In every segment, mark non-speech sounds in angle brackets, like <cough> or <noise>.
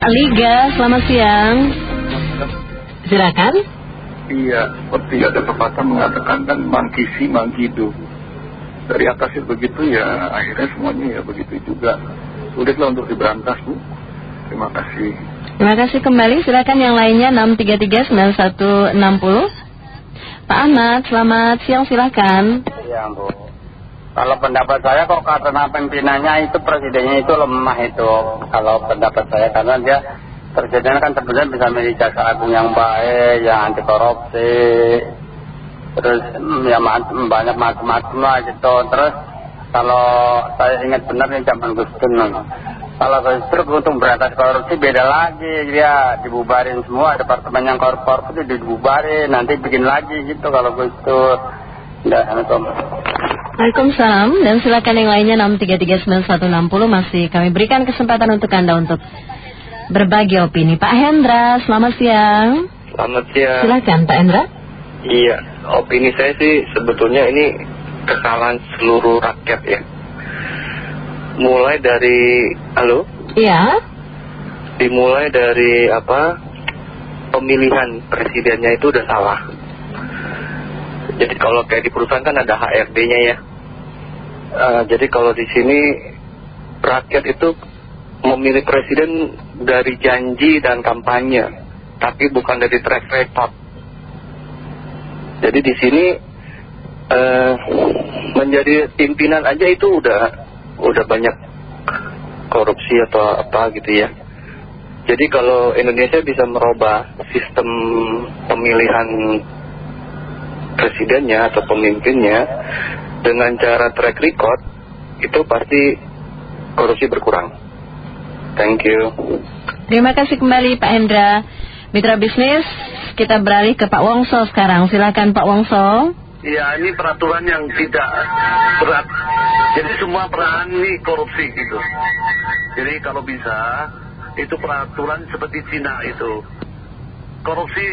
Liga, selamat siang. Silakan. Iya, seperti ada pepatah mengatakan kan mangkisi mangkidu. Dari atasnya begitu ya, akhirnya semuanya ya begitu juga. Sulitlah untuk diberantas, Bu. Terima kasih. Terima kasih kembali. Silakan yang lainnya 6339160. Pak Ahmad, selamat siang silakan. Iya, Bu. Kalau pendapat saya kok karena pimpinannya itu presidennya itu lemah itu. Kalau pendapat saya karena dia presidennya kan sebenarnya bisa milih jaksa agung yang baik, yang anti korupsi. Terus ya banyak macam-macam lah gitu. Terus kalau saya ingat benar nih zaman Gus Dur kalau Gus Dur untuk berantas korupsi beda lagi dia dibubarin semua departemen yang korup-korup itu dibubarin nanti bikin lagi gitu kalau Gus Dur. Assalamualaikum. Waalaikumsalam dan silakan yang lainnya 6339160 masih kami berikan kesempatan untuk Anda untuk berbagi opini. Pak Hendra, selamat siang. Selamat siang. Silakan Pak Hendra. Iya, opini saya sih sebetulnya ini kesalahan seluruh rakyat ya. Mulai dari, halo? Iya. Dimulai dari apa, pemilihan presidennya itu udah salah. Jadi kalau kayak di perusahaan kan ada HRD-nya ya. Uh, jadi kalau di sini rakyat itu memilih presiden dari janji dan kampanye, tapi bukan dari track record. Jadi di sini uh, menjadi pimpinan aja itu udah udah banyak korupsi atau apa gitu ya. Jadi kalau Indonesia bisa merubah sistem pemilihan presidennya atau pemimpinnya dengan cara track record itu pasti korupsi berkurang. Thank you. Terima kasih kembali Pak Hendra. Mitra bisnis, kita beralih ke Pak Wongso sekarang. Silakan Pak Wongso. Ya ini peraturan yang tidak berat. Jadi semua berani korupsi gitu. Jadi kalau bisa itu peraturan seperti Cina itu. Korupsi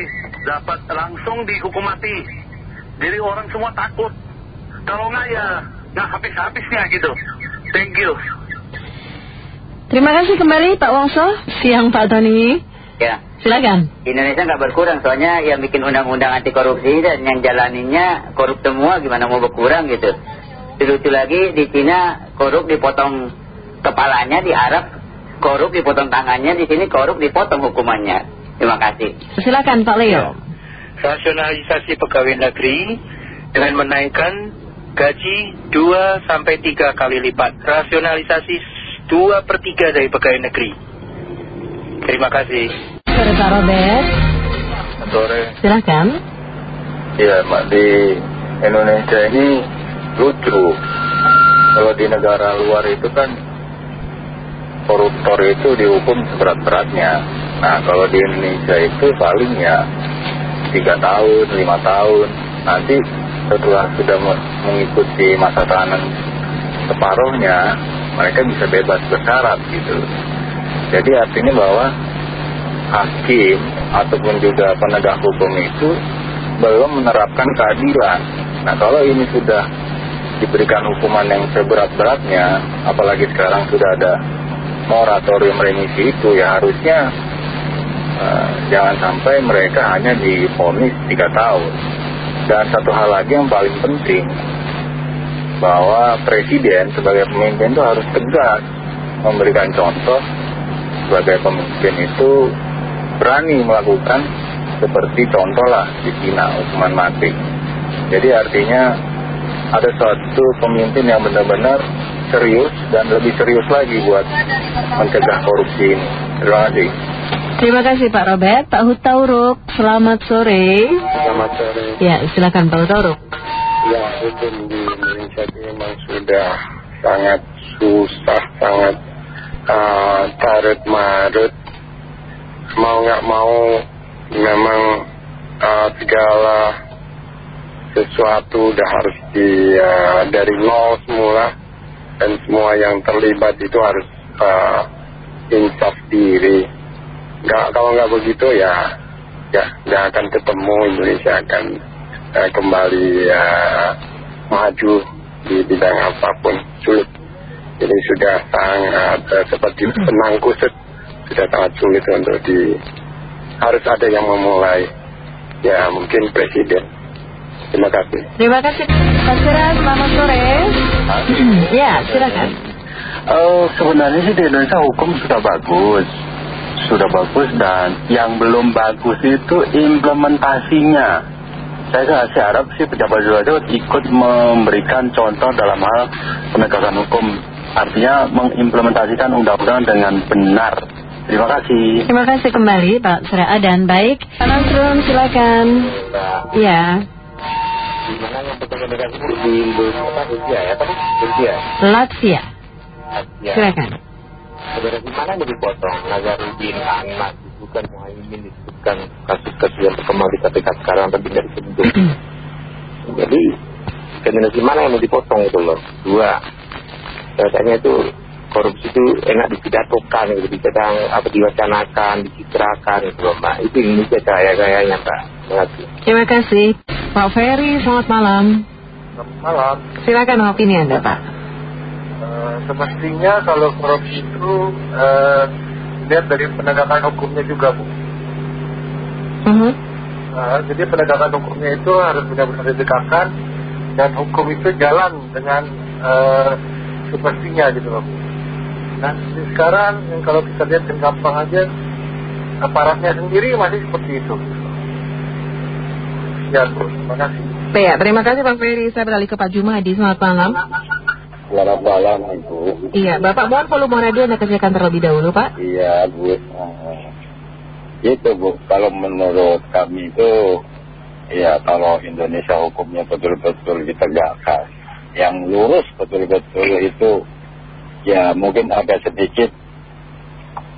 dapat langsung dihukum mati. Jadi orang semua takut. Kalau nggak ya nggak habis-habisnya gitu. Thank you. Terima kasih kembali Pak Wongso. Siang Pak Tony. Ya. Silakan. Indonesia nggak berkurang soalnya yang bikin undang-undang anti korupsi dan yang jalaninnya korup semua gimana mau berkurang gitu. Lucu lagi di Cina korup dipotong kepalanya di Arab korup dipotong tangannya di sini korup dipotong hukumannya. Terima kasih. Silakan Pak Leo. Ya. Rasionalisasi pegawai negeri dengan menaikkan gaji 2 sampai 3 kali lipat. Rasionalisasi 2 per 3 dari pegawai negeri. Terima kasih. Sore Pak Robert. Sore. Silakan. Ya, Mak, di Indonesia ini lucu. Kalau di negara luar itu kan koruptor itu dihukum seberat-beratnya. Nah, kalau di Indonesia itu paling ya tiga tahun, lima tahun. Nanti setelah sudah mengikuti masa tahanan separuhnya, mereka bisa bebas bersyarat gitu. Jadi artinya bahwa hakim ataupun juga penegak hukum itu belum menerapkan keadilan. Nah kalau ini sudah diberikan hukuman yang seberat-beratnya, apalagi sekarang sudah ada moratorium remisi itu, ya harusnya uh, jangan sampai mereka hanya difonis tiga tahun. Dan satu hal lagi yang paling penting, bahwa presiden sebagai pemimpin itu harus tegas memberikan contoh sebagai pemimpin itu berani melakukan seperti contoh lah di Cina hukuman mati. Jadi artinya ada suatu pemimpin yang benar-benar serius dan lebih serius lagi buat mencegah korupsi ini. Terima kasih. Terima kasih Pak Robert. Pak Hutauruk, selamat sore. Selamat sore. Ya, silakan Pak Hutauruk. Ya, hukum di Indonesia ini memang sudah sangat susah, sangat uh, tarik marut. Mau nggak mau memang uh, segala sesuatu udah harus di, uh, dari nol semula dan semua yang terlibat itu harus uh, insaf diri. Nggak, kalau nggak begitu ya, ya nggak akan ketemu Indonesia akan uh, kembali uh, maju di bidang apa pun. Sulit. Jadi sudah sangat uh, seperti benang kusut. Sudah sangat sulit untuk di harus ada yang memulai. Ya mungkin presiden. Terima kasih. Terima kasih. Pak Sira, selamat sore. ya, silakan. Oh, sebenarnya sih di Indonesia hukum sudah bagus sudah bagus dan yang belum bagus itu implementasinya. Saya sih harap sih pejabat-pejabat ikut memberikan contoh dalam hal penegakan hukum. Artinya mengimplementasikan undang-undang dengan benar. Terima kasih. Terima kasih kembali Pak Sira dan baik. Pak Nasrun, silakan. Ya, Gimana yang penegakan hukum di Indonesia? Rusia ya Rusia. Latvia, silakan. Saudara gimana yang dipotong Nazarudin, Anas, disebutkan Muhaimin, disebutkan kasus-kasus yang berkembang di KPK sekarang tapi dari sebelum. <clears throat> Jadi kriminalisasi mana yang mau dipotong itu loh. Dua, rasanya itu korupsi itu enak dipidatokan gitu, sedang apa diwacanakan, dicitrakan gitu loh mbak. Itu Indonesia kaya-kayanya mbak. Terima kasih. Terima kasih. Pak Ferry, selamat malam. Malam. Silakan opini Anda Pak. Semestinya kalau korupsi itu eh, lihat dari penegakan hukumnya juga bu. Mhm. Nah, jadi penegakan hukumnya itu harus benar-benar ditegakkan dan hukum itu jalan dengan eh, sepertinya gitu loh. Nah sekarang yang kalau kita lihat yang gampang aja aparatnya sendiri masih seperti itu. Ya bu, terima kasih. Ya, terima kasih Pak Ferry. Saya beralih ke Pak Jumadi. Selamat malam. Selamat malam ibu. Iya, Bapak mohon volume radio Anda kecilkan terlebih dahulu Pak. Iya bu. Eh, itu bu, kalau menurut kami itu ya kalau Indonesia hukumnya betul-betul ditegakkan, yang lurus betul-betul itu ya mungkin agak sedikit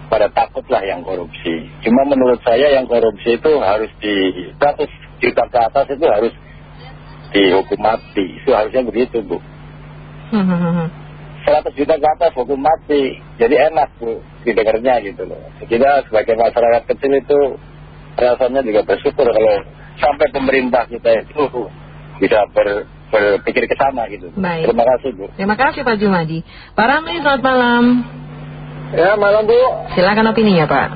pada takutlah yang korupsi. Cuma menurut saya yang korupsi itu harus di 100 juta ke atas itu harus dihukum mati. Itu harusnya begitu bu. Hmm, 100 juta ke atas hukum mati. Jadi enak bu didengarnya gitu loh. Kita sebagai masyarakat kecil itu rasanya juga bersyukur kalau sampai pemerintah kita itu bisa ber, berpikir ke sana gitu. Baik. Terima kasih bu. Terima kasih Pak Jumadi. Pak Ramli, selamat malam. Ya malam bu. Silakan opininya Pak.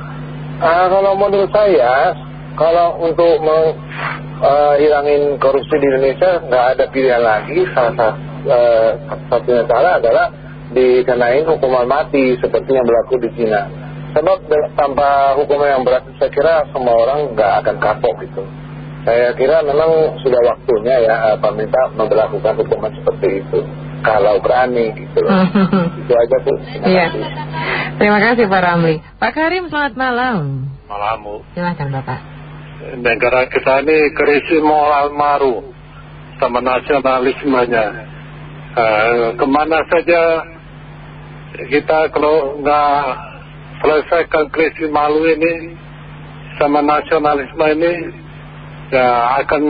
Ah, kalau menurut saya, kalau untuk menghilangin korupsi di Indonesia nggak ada pilihan lagi. Salah satu eh, satunya cara adalah dikenain hukuman mati seperti yang berlaku di Cina. Sebab tanpa hukuman yang berat, saya kira semua orang nggak akan kapok gitu. Saya kira memang sudah waktunya ya eh, pemerintah memperlakukan hukuman seperti itu. Kalau berani gitu loh. <laughs> Itu aja bu. Terima Iya. kasih. Terima kasih Pak Ramli. Pak Karim, selamat malam. Malam bu. Silakan Bapak. negara kita ini krisis moral maru sama nasionalismenya. Eh, ke mana saja kita kalau nggak selesaikan krisis malu ini sama nasionalisme ini ya akan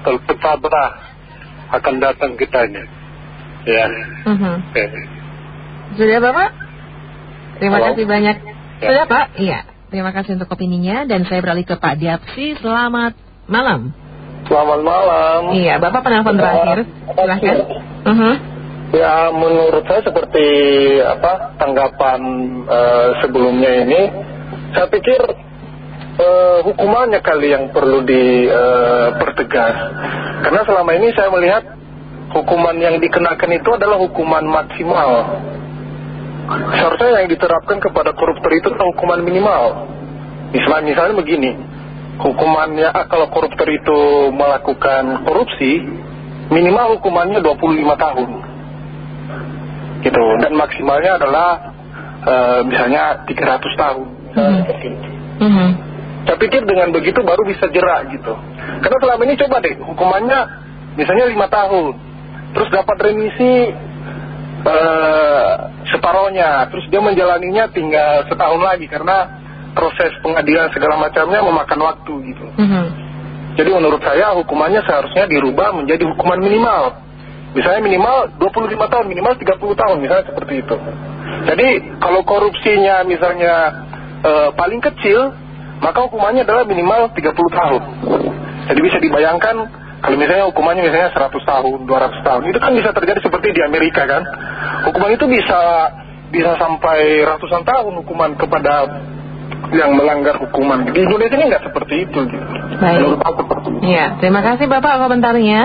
terpecah belah akan datang kita ini. Ya. Mhm. Oke. Sudah Bapak? Terima Halo? kasih banyak. Ya. Sudah Pak? Iya. Terima kasih untuk opininya dan saya beralih ke Pak Diapsi. Selamat malam. Selamat malam. Iya, Bapak penelpon terakhir. Silahkan. Mhm. Ya menurut saya seperti apa tanggapan eh, sebelumnya ini, saya pikir eh, hukumannya kali yang perlu dipertegas. Karena selama ini saya melihat hukuman yang dikenakan itu adalah hukuman maksimal. Seharusnya yang diterapkan kepada koruptor itu adalah hukuman minimal. Misalnya, misalnya begini, hukumannya kalau koruptor itu melakukan korupsi, minimal hukumannya 25 tahun. Gitu. Dan maksimalnya adalah eh, misalnya 300 tahun. Misalnya seperti itu. Saya pikir dengan begitu baru bisa jerak gitu. Karena selama ini coba deh hukumannya misalnya lima tahun. Terus dapat remisi eh, separohnya. Terus dia menjalaninya tinggal setahun lagi karena proses pengadilan segala macamnya memakan waktu gitu Mhm. jadi menurut saya hukumannya seharusnya dirubah menjadi hukuman minimal. Misalnya minimal 25 tahun, minimal 30 tahun, misalnya seperti itu. Jadi kalau korupsinya misalnya eh, paling kecil, maka hukumannya adalah minimal 30 tahun. Jadi bisa dibayangkan kalau misalnya hukumannya misalnya 100 tahun, 200 tahun, itu kan bisa terjadi seperti di Amerika kan. Hukuman itu bisa bisa sampai ratusan tahun hukuman kepada yang melanggar hukuman. Di Indonesia ini nggak seperti itu. Gitu. Baik. Menurut aku seperti itu. Ya, terima kasih Bapak komentarnya.